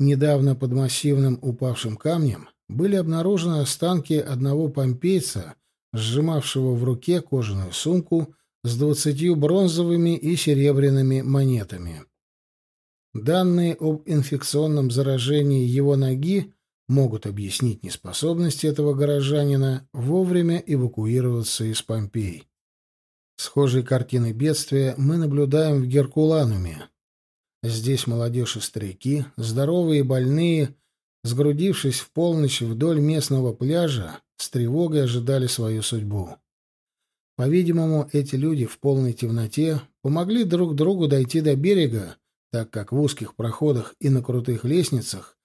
Недавно под массивным упавшим камнем были обнаружены останки одного помпейца, сжимавшего в руке кожаную сумку с двадцатью бронзовыми и серебряными монетами. Данные об инфекционном заражении его ноги могут объяснить неспособность этого горожанина вовремя эвакуироваться из Помпей. Схожие картины бедствия мы наблюдаем в Геркулануме. Здесь молодежь и старики, здоровые и больные, сгрудившись в полночь вдоль местного пляжа, с тревогой ожидали свою судьбу. По-видимому, эти люди в полной темноте помогли друг другу дойти до берега, так как в узких проходах и на крутых лестницах,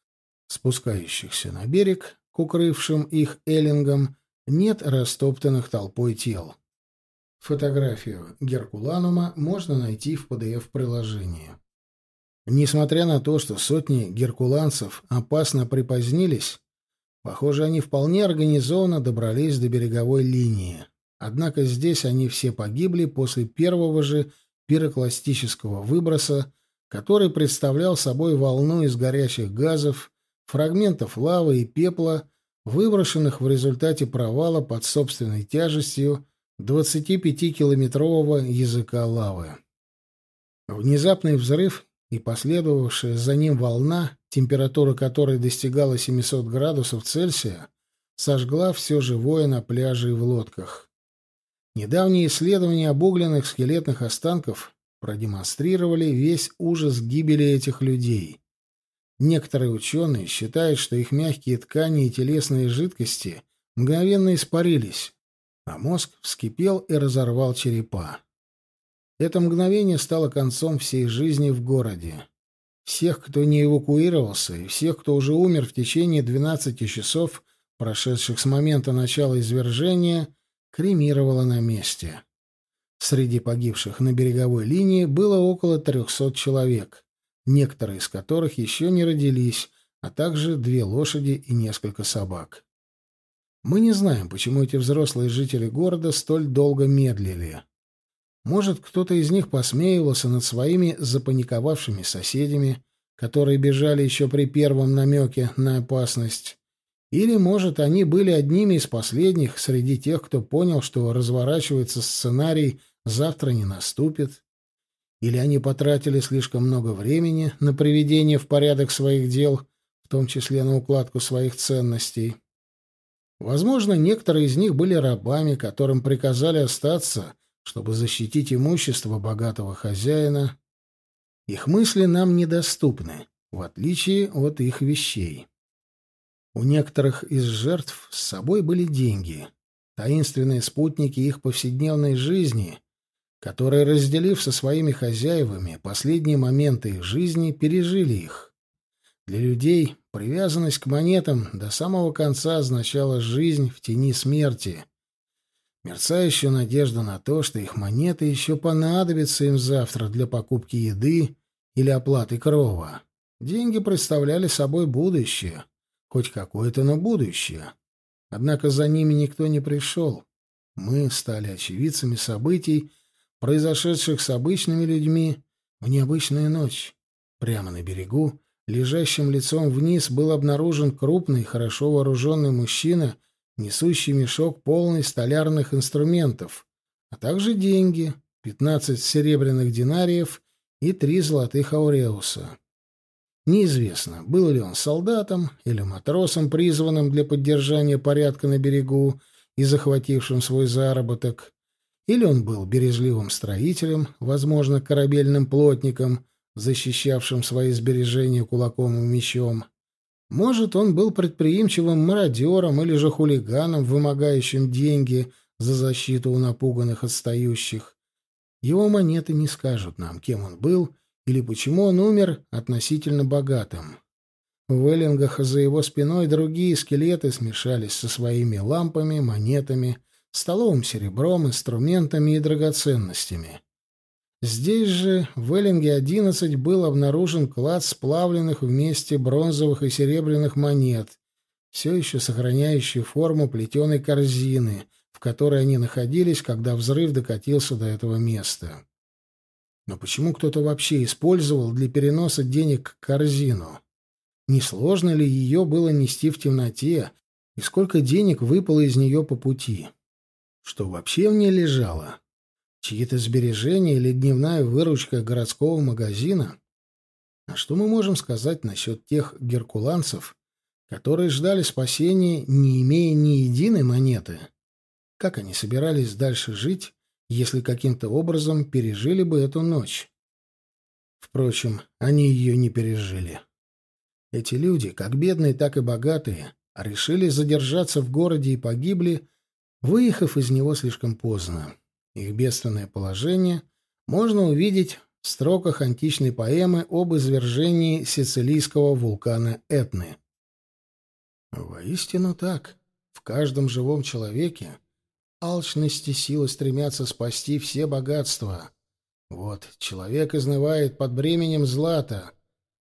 спускающихся на берег, к укрывшим их эллингам, нет растоптанных толпой тел. Фотографию Геркуланума можно найти в PDF-приложении. Несмотря на то, что сотни геркуланцев опасно припозднились, похоже, они вполне организованно добрались до береговой линии. Однако здесь они все погибли после первого же пирокластического выброса, который представлял собой волну из горящих газов, фрагментов лавы и пепла, выброшенных в результате провала под собственной тяжестью 25-километрового языка лавы. Внезапный взрыв и последовавшая за ним волна, температура которой достигала 700 градусов Цельсия, сожгла все живое на пляже и в лодках. Недавние исследования обугленных скелетных останков продемонстрировали весь ужас гибели этих людей. Некоторые ученые считают, что их мягкие ткани и телесные жидкости мгновенно испарились, а мозг вскипел и разорвал черепа. Это мгновение стало концом всей жизни в городе. Всех, кто не эвакуировался, и всех, кто уже умер в течение 12 часов, прошедших с момента начала извержения, кремировало на месте. Среди погибших на береговой линии было около 300 человек, некоторые из которых еще не родились, а также две лошади и несколько собак. Мы не знаем, почему эти взрослые жители города столь долго медлили. Может, кто-то из них посмеивался над своими запаниковавшими соседями, которые бежали еще при первом намеке на опасность. Или, может, они были одними из последних среди тех, кто понял, что разворачивается сценарий «завтра не наступит». Или они потратили слишком много времени на приведение в порядок своих дел, в том числе на укладку своих ценностей. Возможно, некоторые из них были рабами, которым приказали остаться чтобы защитить имущество богатого хозяина. Их мысли нам недоступны, в отличие от их вещей. У некоторых из жертв с собой были деньги, таинственные спутники их повседневной жизни, которые, разделив со своими хозяевами последние моменты их жизни, пережили их. Для людей привязанность к монетам до самого конца означала жизнь в тени смерти, мерцающую надежду на то, что их монеты еще понадобятся им завтра для покупки еды или оплаты крова. Деньги представляли собой будущее, хоть какое-то, но будущее. Однако за ними никто не пришел. Мы стали очевидцами событий, произошедших с обычными людьми в необычную ночь. Прямо на берегу, лежащим лицом вниз, был обнаружен крупный, хорошо вооруженный мужчина — несущий мешок полный столярных инструментов, а также деньги, 15 серебряных динариев и 3 золотых ауреуса. Неизвестно, был ли он солдатом или матросом, призванным для поддержания порядка на берегу и захватившим свой заработок, или он был бережливым строителем, возможно, корабельным плотником, защищавшим свои сбережения кулаком и мечом. Может, он был предприимчивым мародером или же хулиганом, вымогающим деньги за защиту у напуганных отстающих. Его монеты не скажут нам, кем он был или почему он умер относительно богатым. В Эллингах за его спиной другие скелеты смешались со своими лампами, монетами, столовым серебром, инструментами и драгоценностями. Здесь же, в Эллинге-11, был обнаружен клад сплавленных вместе бронзовых и серебряных монет, все еще сохраняющий форму плетеной корзины, в которой они находились, когда взрыв докатился до этого места. Но почему кто-то вообще использовал для переноса денег корзину? Несложно ли ее было нести в темноте, и сколько денег выпало из нее по пути? Что вообще в ней лежало? Чьи-то сбережения или дневная выручка городского магазина? А что мы можем сказать насчет тех геркуланцев, которые ждали спасения, не имея ни единой монеты? Как они собирались дальше жить, если каким-то образом пережили бы эту ночь? Впрочем, они ее не пережили. Эти люди, как бедные, так и богатые, решили задержаться в городе и погибли, выехав из него слишком поздно. Их бедственное положение можно увидеть в строках античной поэмы об извержении сицилийского вулкана Этны. Воистину так. В каждом живом человеке алчность и сила стремятся спасти все богатства. Вот человек изнывает под бременем злата,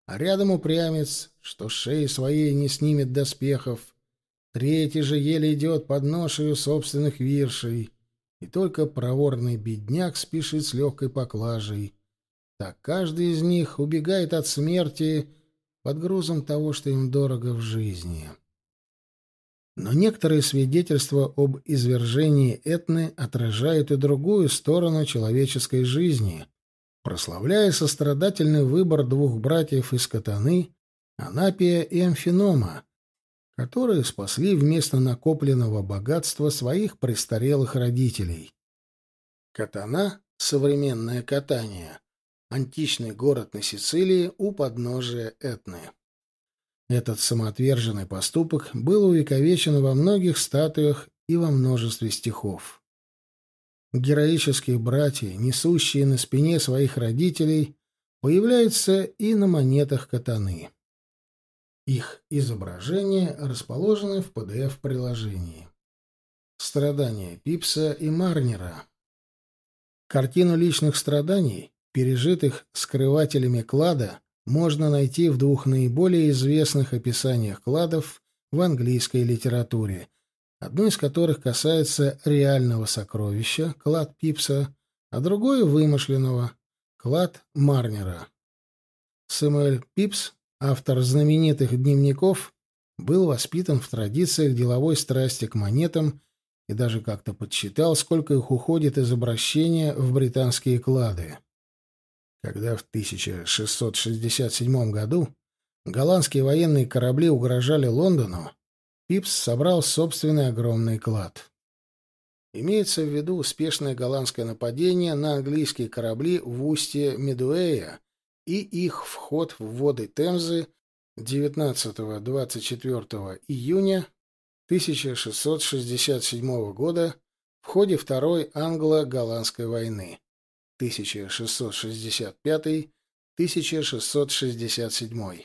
а рядом упрямец, что шеи своей не снимет доспехов. Третий же еле идет под ношею собственных виршей и только проворный бедняк спешит с легкой поклажей. Так каждый из них убегает от смерти под грузом того, что им дорого в жизни. Но некоторые свидетельства об извержении Этны отражают и другую сторону человеческой жизни, прославляя сострадательный выбор двух братьев из Катаны, Анапия и Амфинома, которые спасли вместо накопленного богатства своих престарелых родителей. Катана — современное катание, античный город на Сицилии у подножия Этны. Этот самоотверженный поступок был увековечен во многих статуях и во множестве стихов. Героические братья, несущие на спине своих родителей, появляются и на монетах катаны. Их изображения расположены в PDF-приложении. Страдания Пипса и Марнера. Картину личных страданий, пережитых скрывателями клада, можно найти в двух наиболее известных описаниях кладов в английской литературе, одно из которых касается реального сокровища, клад Пипса, а другое — вымышленного, клад Марнера. Сэмюэль Пипс Автор знаменитых дневников был воспитан в традициях деловой страсти к монетам и даже как-то подсчитал, сколько их уходит из обращения в британские клады. Когда в 1667 году голландские военные корабли угрожали Лондону, Пипс собрал собственный огромный клад. Имеется в виду успешное голландское нападение на английские корабли в устье Медуэя и их вход в воды Темзы 19-24 июня 1667 года в ходе Второй англо-голландской войны 1665-1667.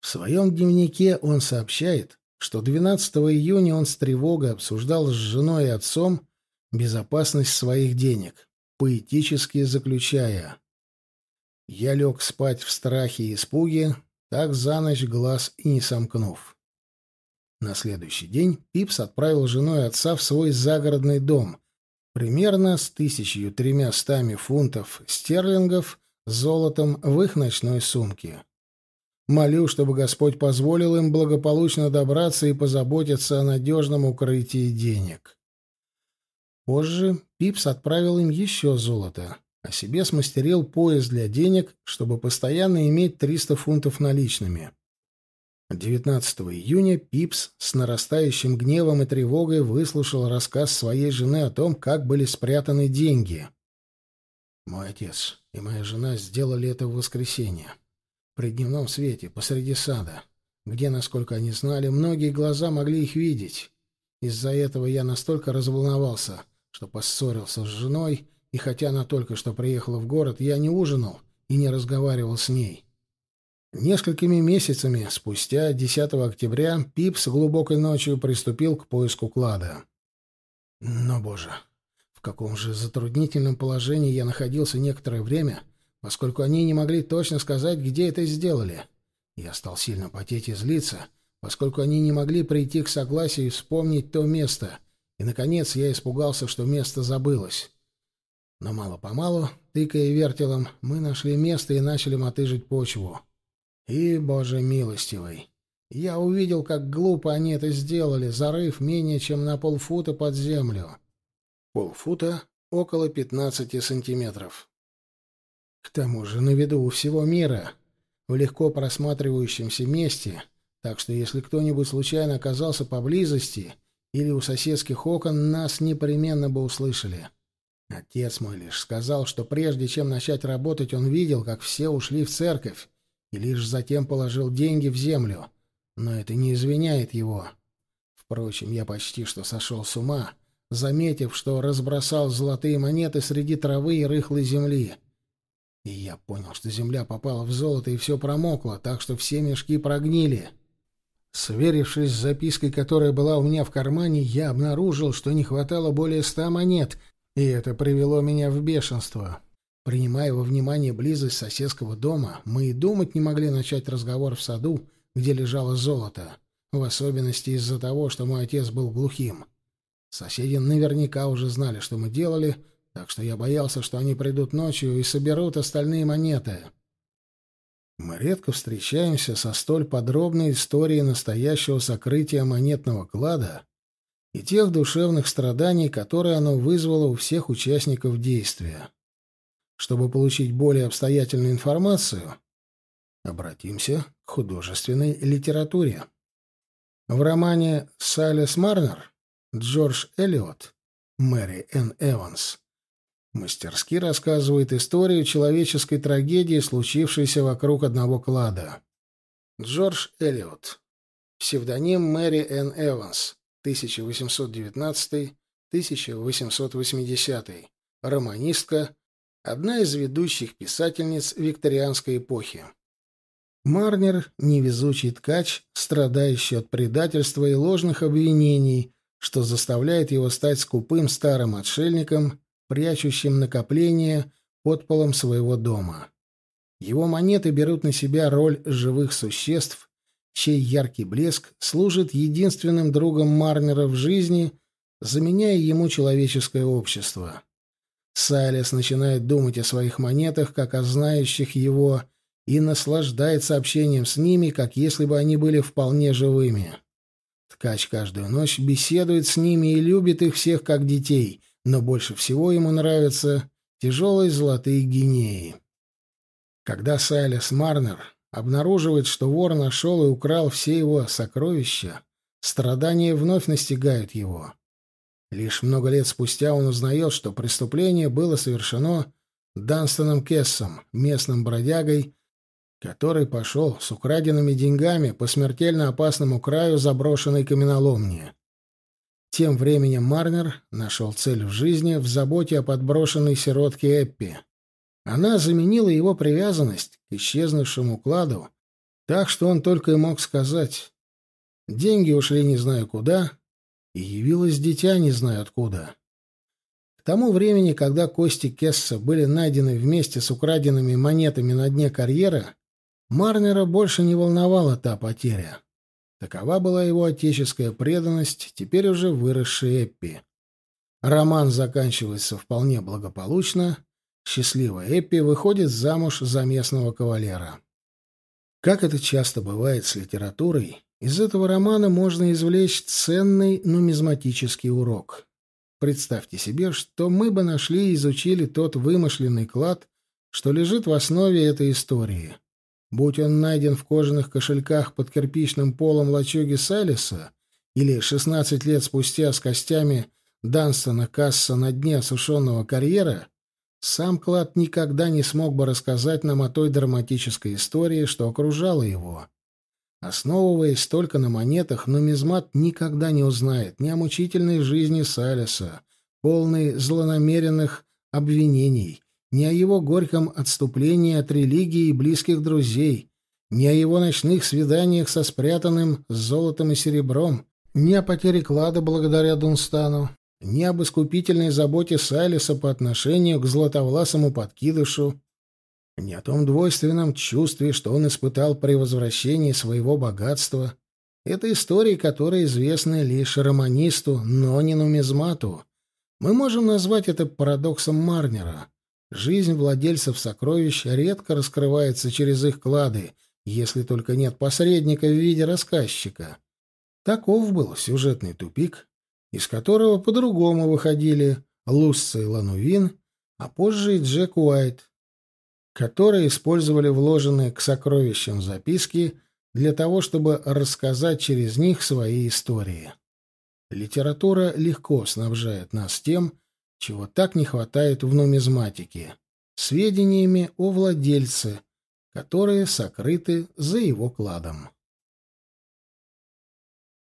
В своем дневнике он сообщает, что 12 июня он с тревогой обсуждал с женой и отцом безопасность своих денег, поэтически заключая я лег спать в страхе и испуге, так за ночь глаз и не сомкнув. На следующий день Пипс отправил жену и отца в свой загородный дом, примерно с тысячью тремястами фунтов стерлингов золотом в их ночной сумке. Молю, чтобы Господь позволил им благополучно добраться и позаботиться о надежном укрытии денег. Позже Пипс отправил им еще золото а себе смастерил пояс для денег, чтобы постоянно иметь 300 фунтов наличными. 19 июня Пипс с нарастающим гневом и тревогой выслушал рассказ своей жены о том, как были спрятаны деньги. «Мой отец и моя жена сделали это в воскресенье. При дневном свете, посреди сада. где, насколько они знали, многие глаза могли их видеть. Из-за этого я настолько разволновался, что поссорился с женой, и хотя она только что приехала в город, я не ужинал и не разговаривал с ней. Несколькими месяцами спустя, 10 октября, Пипс глубокой ночью приступил к поиску клада. Но, боже, в каком же затруднительном положении я находился некоторое время, поскольку они не могли точно сказать, где это сделали. Я стал сильно потеть и злиться, поскольку они не могли прийти к согласию и вспомнить то место, и, наконец, я испугался, что место забылось. Но мало-помалу, тыкая вертелом, мы нашли место и начали мотыжить почву. И, боже милостивый, я увидел, как глупо они это сделали, зарыв менее чем на полфута под землю. Полфута — около пятнадцати сантиметров. К тому же на виду у всего мира, в легко просматривающемся месте, так что если кто-нибудь случайно оказался поблизости или у соседских окон, нас непременно бы услышали. Отец мой лишь сказал, что прежде чем начать работать, он видел, как все ушли в церковь, и лишь затем положил деньги в землю. Но это не извиняет его. Впрочем, я почти что сошел с ума, заметив, что разбросал золотые монеты среди травы и рыхлой земли. И я понял, что земля попала в золото и все промокло, так что все мешки прогнили. Сверившись с запиской, которая была у меня в кармане, я обнаружил, что не хватало более ста монет, и это привело меня в бешенство. Принимая во внимание близость соседского дома, мы и думать не могли начать разговор в саду, где лежало золото, в особенности из-за того, что мой отец был глухим. Соседи наверняка уже знали, что мы делали, так что я боялся, что они придут ночью и соберут остальные монеты. Мы редко встречаемся со столь подробной историей настоящего сокрытия монетного клада и тех душевных страданий, которые оно вызвало у всех участников действия. Чтобы получить более обстоятельную информацию, обратимся к художественной литературе. В романе «Салес Марнер» Джордж Эллиот, Мэри Н. Эванс, мастерски рассказывает историю человеческой трагедии, случившейся вокруг одного клада. Джордж Эллиот. Псевдоним Мэри Н. Эванс. 1819-1880. Романистка, одна из ведущих писательниц викторианской эпохи. Марнер — невезучий ткач, страдающий от предательства и ложных обвинений, что заставляет его стать скупым старым отшельником, прячущим накопления под полом своего дома. Его монеты берут на себя роль живых существ, чей яркий блеск служит единственным другом Марнера в жизни, заменяя ему человеческое общество. Сайлес начинает думать о своих монетах, как о знающих его, и наслаждается общением с ними, как если бы они были вполне живыми. Ткач каждую ночь беседует с ними и любит их всех как детей, но больше всего ему нравятся тяжелые золотые гинеи. Когда Сайлес Марнер обнаруживает, что вор нашел и украл все его сокровища, страдания вновь настигают его. Лишь много лет спустя он узнает, что преступление было совершено Данстоном Кессом, местным бродягой, который пошел с украденными деньгами по смертельно опасному краю заброшенной каменоломни. Тем временем Марнер нашел цель в жизни в заботе о подброшенной сиротке Эппи. Она заменила его привязанность исчезнувшему кладу, так что он только и мог сказать «Деньги ушли не знаю куда, и явилось дитя не знаю откуда. К тому времени, когда кости Кесса были найдены вместе с украденными монетами на дне карьера, Марнера больше не волновала та потеря. Такова была его отеческая преданность, теперь уже выросшей Эппи. Роман заканчивается вполне благополучно. Счастливая Эппи выходит замуж за местного кавалера. Как это часто бывает с литературой, из этого романа можно извлечь ценный нумизматический урок. Представьте себе, что мы бы нашли и изучили тот вымышленный клад, что лежит в основе этой истории. Будь он найден в кожаных кошельках под кирпичным полом лачуги Сайлиса или 16 лет спустя с костями Данстона Касса на дне осушенного карьера, сам клад никогда не смог бы рассказать нам о той драматической истории, что окружала его. Основываясь только на монетах, нумизмат никогда не узнает ни о мучительной жизни Салиса, полной злонамеренных обвинений, ни о его горьком отступлении от религии и близких друзей, ни о его ночных свиданиях со спрятанным золотом и серебром, ни о потере клада благодаря Дунстану, ни об искупительной заботе Сайлиса по отношению к златовласому подкидышу, ни о том двойственном чувстве, что он испытал при возвращении своего богатства. Это истории, которые известны лишь романисту, но не нумизмату. Мы можем назвать это парадоксом Марнера. Жизнь владельцев сокровищ редко раскрывается через их клады, если только нет посредника в виде рассказчика. Таков был сюжетный тупик, из которого по-другому выходили Лусса и Ланувин, а позже и Джек Уайт, которые использовали вложенные к сокровищам записки для того, чтобы рассказать через них свои истории. Литература легко снабжает нас тем, чего так не хватает в нумизматике — сведениями о владельце, которые сокрыты за его кладом.